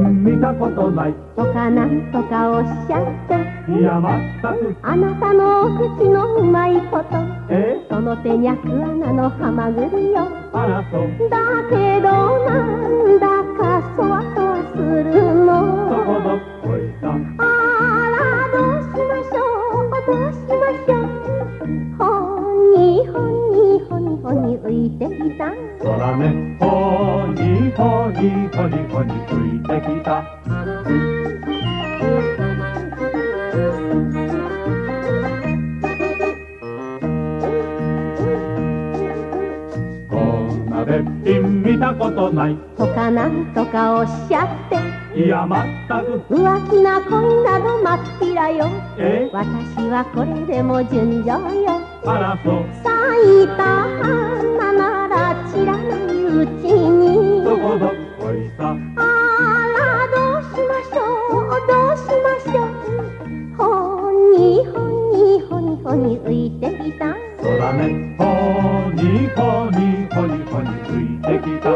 見たことない。とかなんとかおっしゃっていやまったく。あなたのお口のうまいこと。え？その手にゃく穴のハマグリよ。だけどなんだかそわそわするの。あらどうしましょう。どうしましょう。ほにほにほにほに浮いてきた。そらね。ほにほにほにほについてきた。たことない。とかなんとかおっしゃって。いやまったく。浮気な恋などまっぴらよ。え？私はこれでも純情よ。あらそう。咲いた花なら散らないうちに。どこどこ？いたあらどうしましょう？どうしましょう？ほにほにほにほに浮いてきた。そらね。ほにほにほにほについてきた。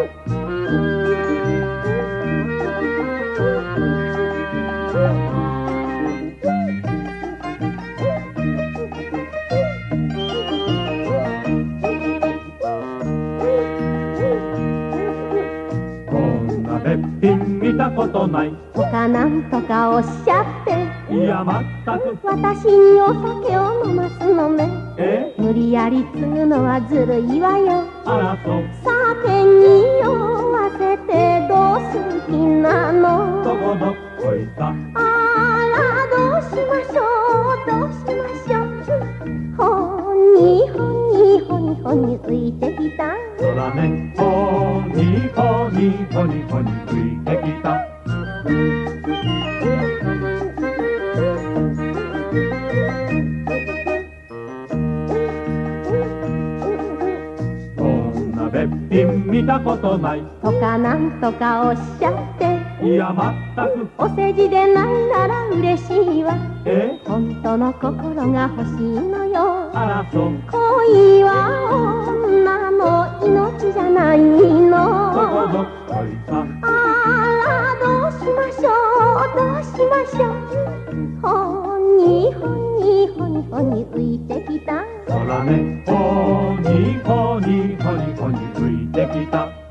こんなべっぴん見たことない。とかなんとかおっしゃって。いやまったく。私にお酒を飲ますのね。え？無理やり継ぐのはずるいわよ。あらそう酒に酔わせてどうする気なの？どこどこいたあらどうしましょう？どうしましょう？ほにほにほにほに浮いてきた。そらねほにほにほにほについてきたなべっぴん見たことない。とかなんとかおっしゃっていやまったくお世辞でないなら嬉しいわ。え？本当の心が欲しいのよ。あらそう。恋は女の命じゃないの。あらどうしましょう？どうしましょう？ほにほにほにほに浮いてきた。そらね。ほにほにほにほについてきた de.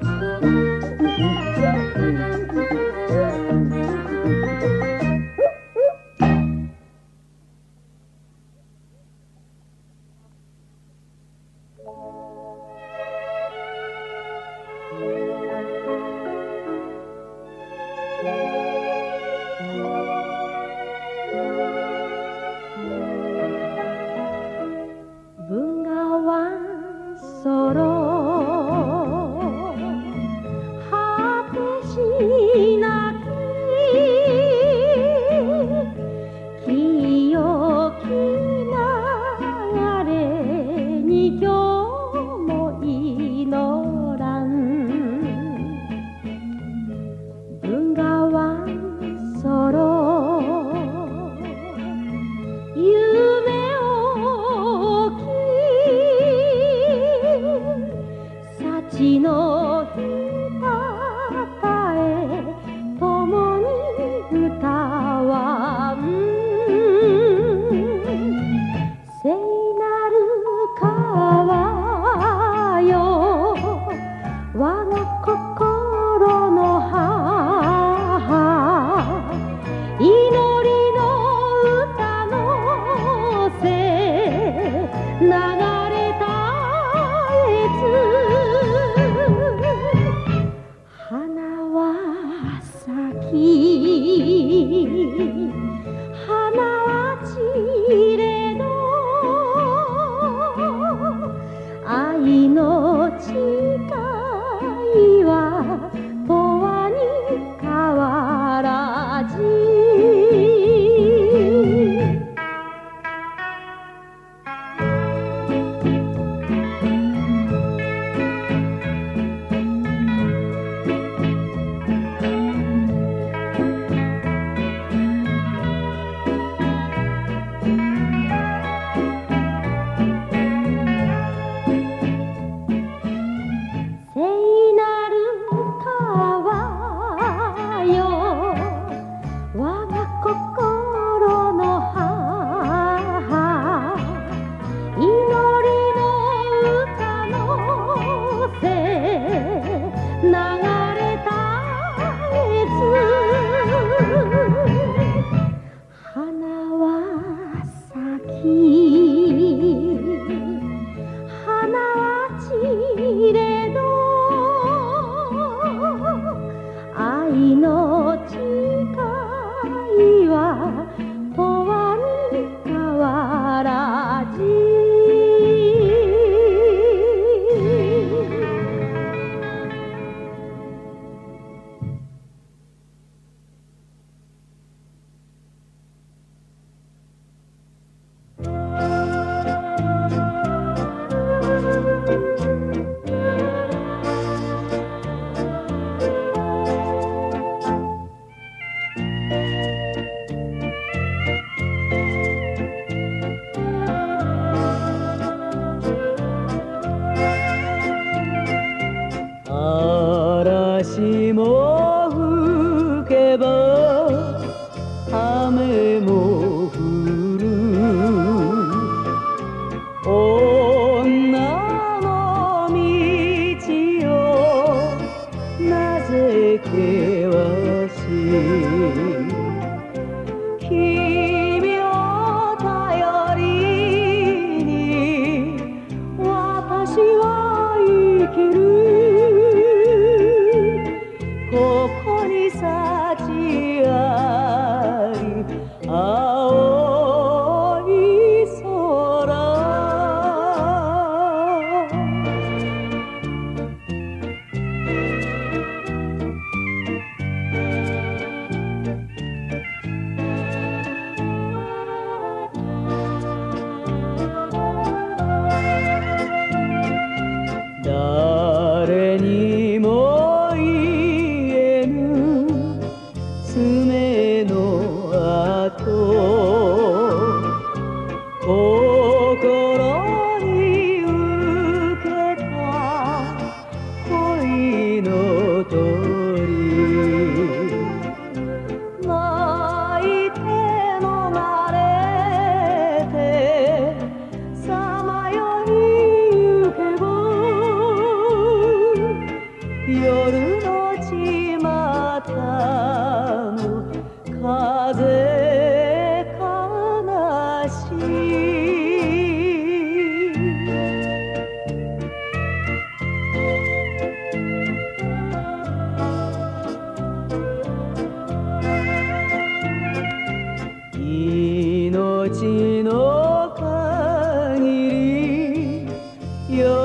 しも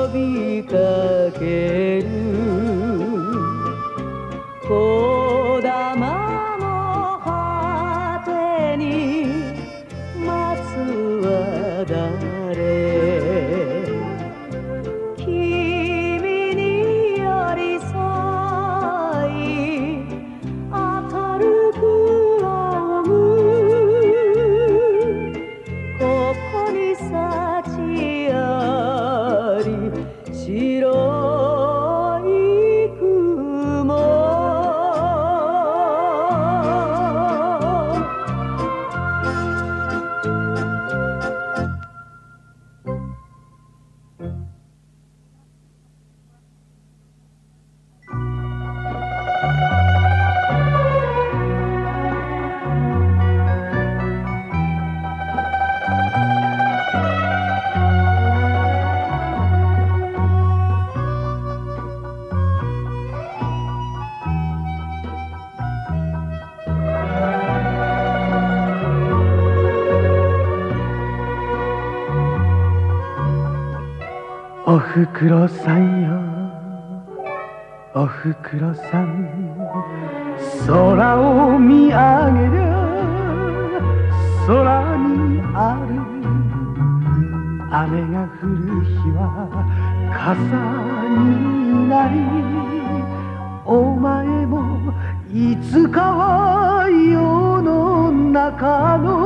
ीत ふくろさんよ。おふくろさん空を見上げりゃ空にある。雨が降る日は傘になり。お前もいつかは世の中の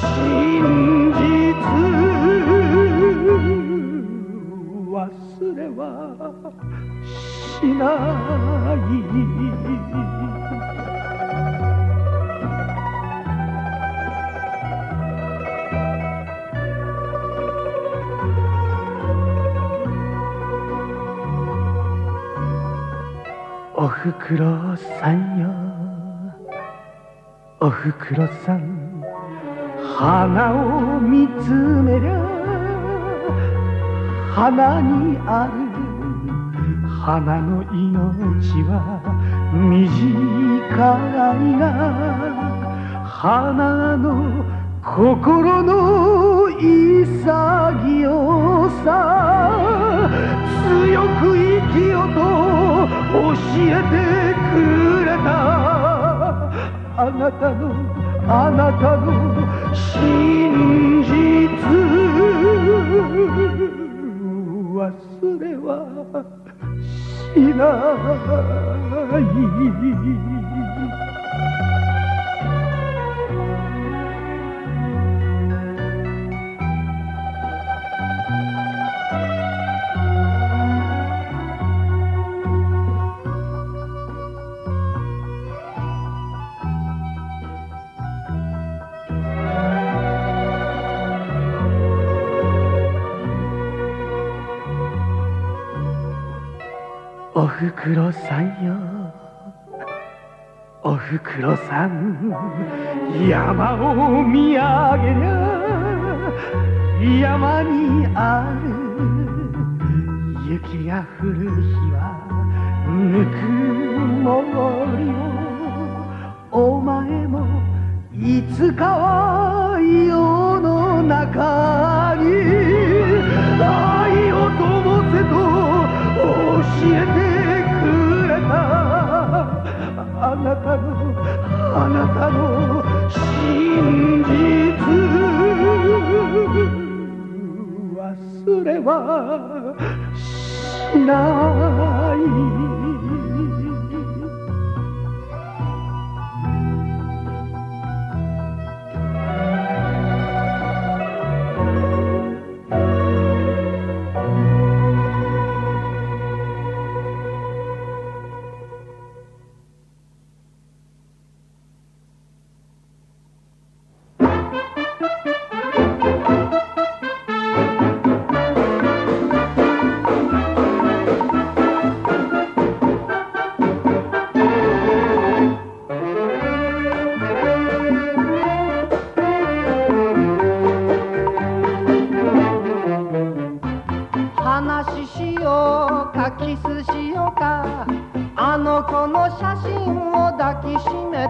真実忘れはしないおふくろさんよ。おふくろさん。花を見つめりゃ花にある花の命は短いが花の心の潔さ。強く生きよと教えてくれた。あなたのあなたの真実忘れはしない。ふくろさんよ。おふくろさん山を見上げりゃ山にある。雪が降る日はぬくもりを。お前もいつかは世の中なたのあなたの真実忘れはしない。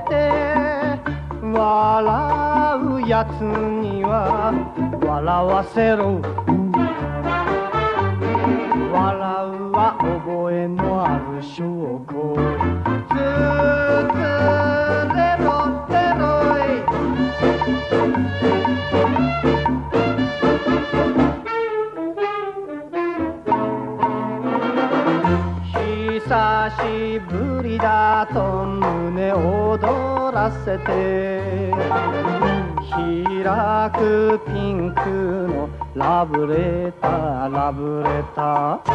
て笑うやつには笑わせろ。せて。開くピンクのラブレターラブレター。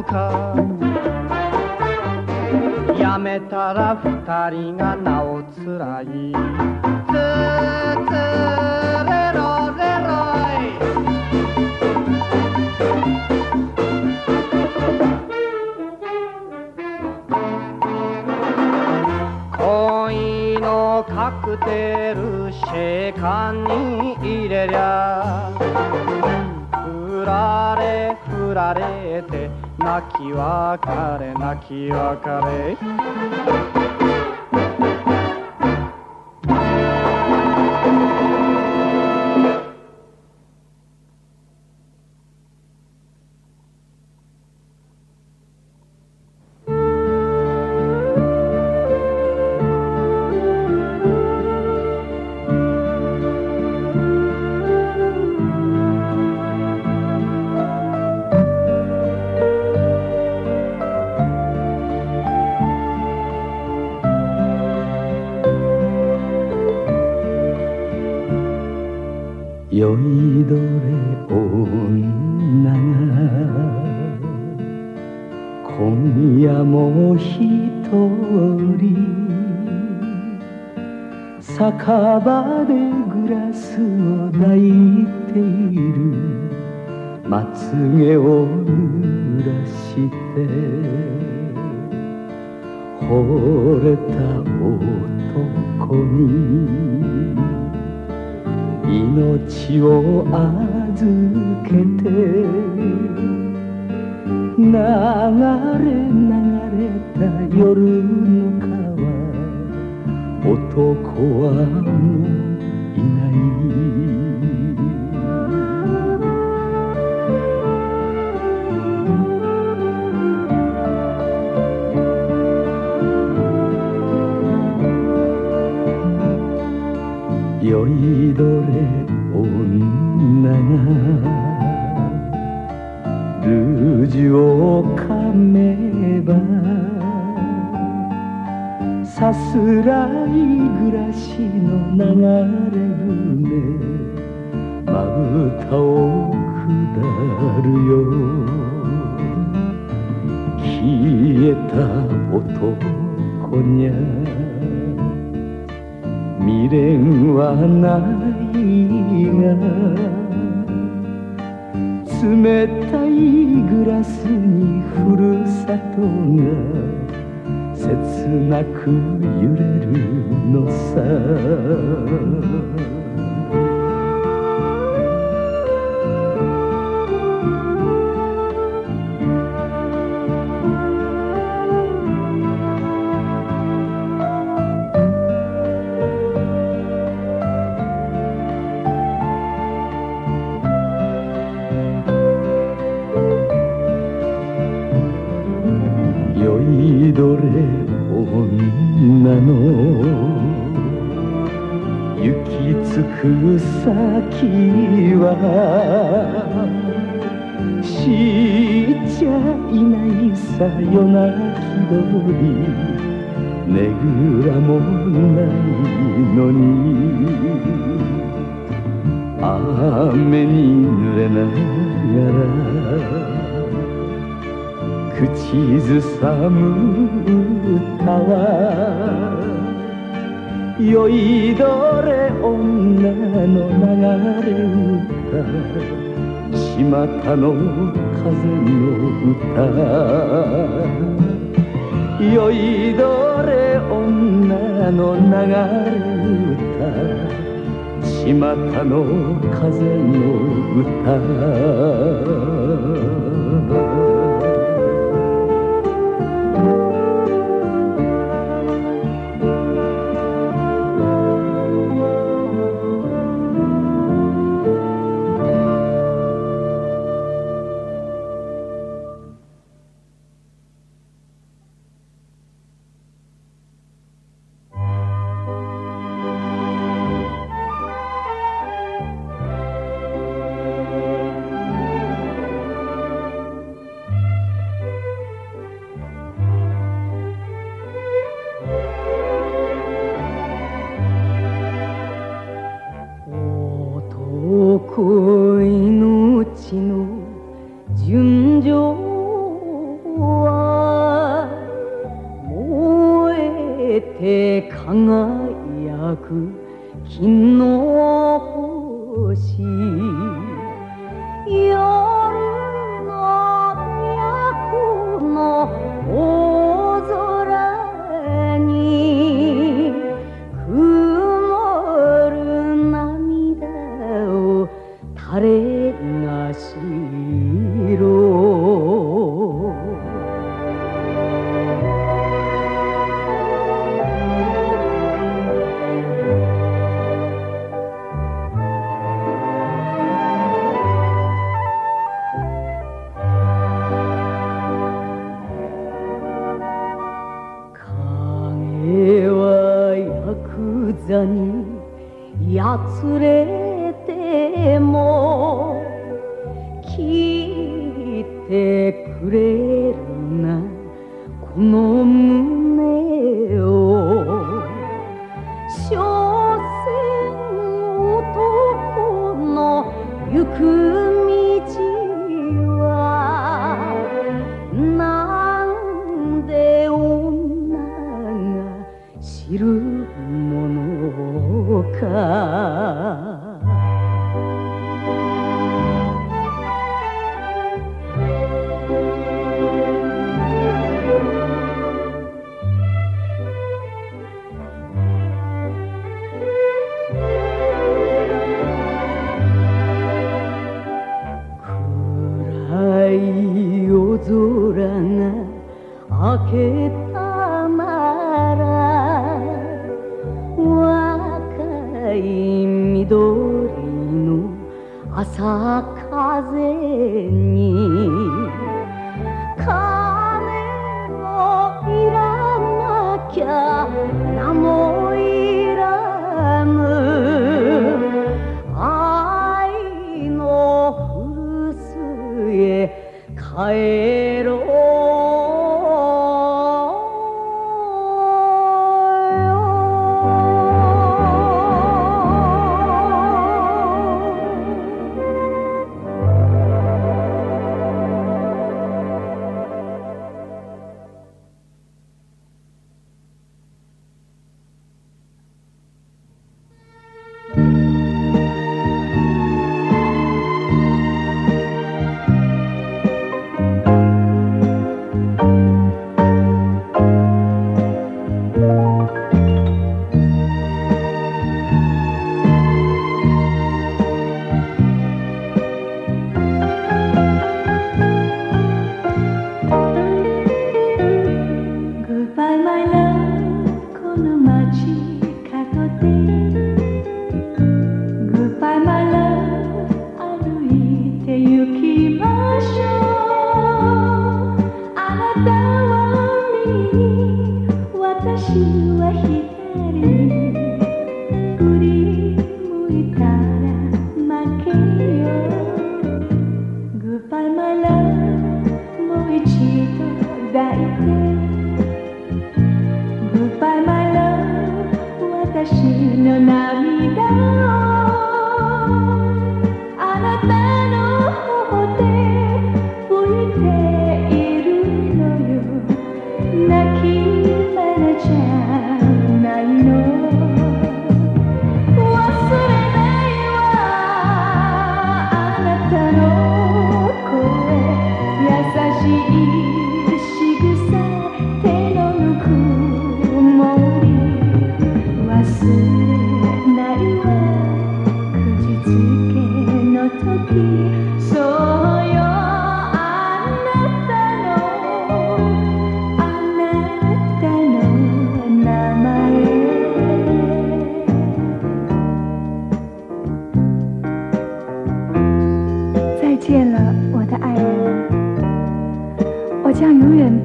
やめちゃおうか。やめたら二人がなおつらい。れ泣き別れ。酔いどれ女が今夜も一人。酒場でグラスを抱いている。まつげを濡らして。惚れた男に。命を預けて流れ流れた夜の川男はもう酔いどれ女が。ルージュを噛めばさすらい暮らしの流れ船まぶたを下るよ。消えた男にゃ。恋はないが。冷たいグラスにふるさとが切なく揺れるのさ。泣き鳥ね。ぐらもないのに雨に濡れながら。口ずさむ歌は酔いどれ女の流れ歌島田の風の歌。酔いどれ女の流れ歌巷の風の歌。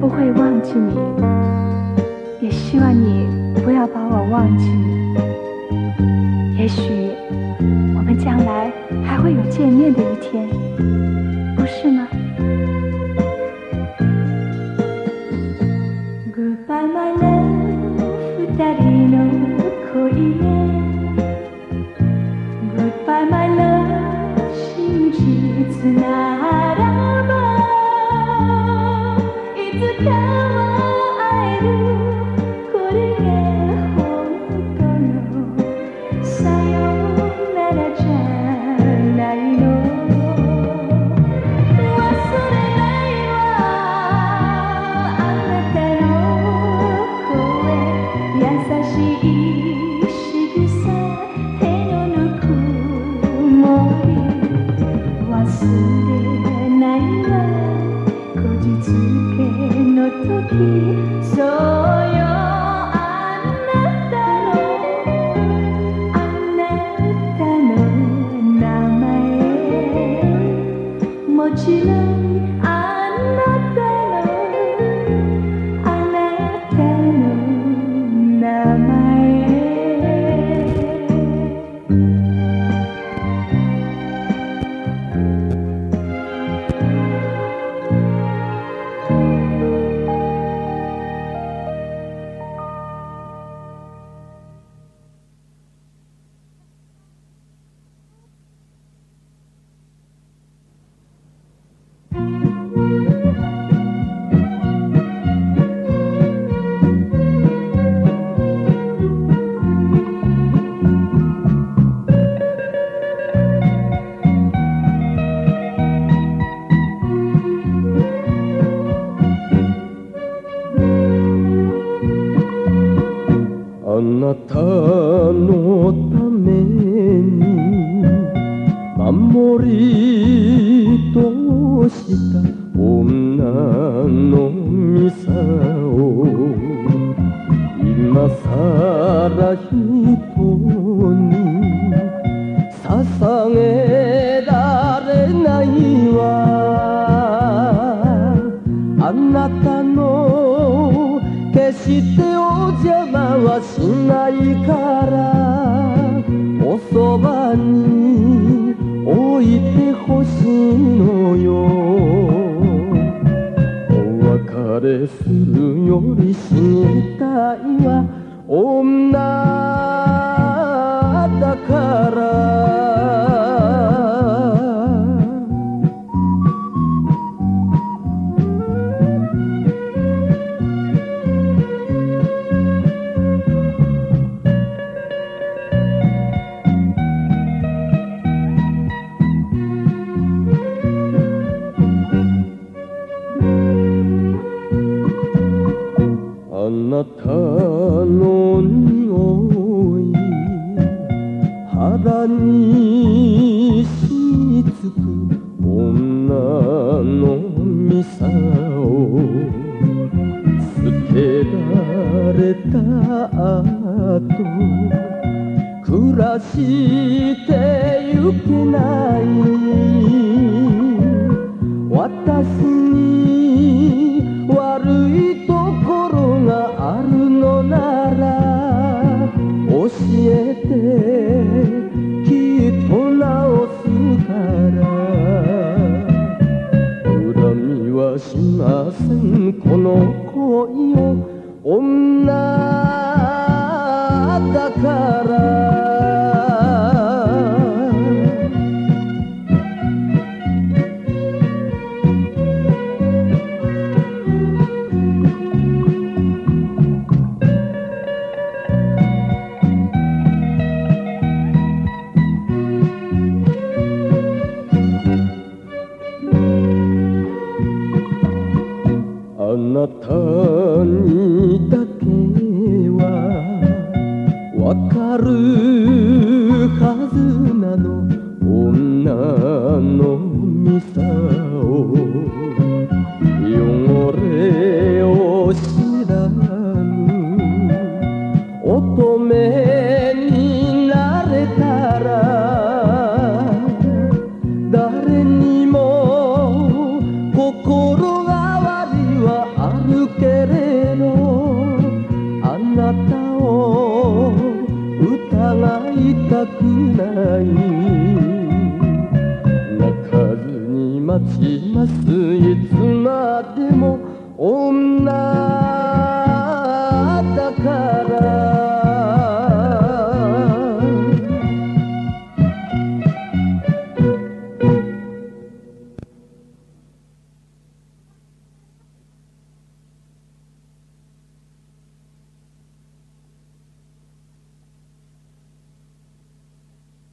不会忘记你。也希望你不要把我忘记。也许しいれするより死にたいは女だから。してゆけない。私に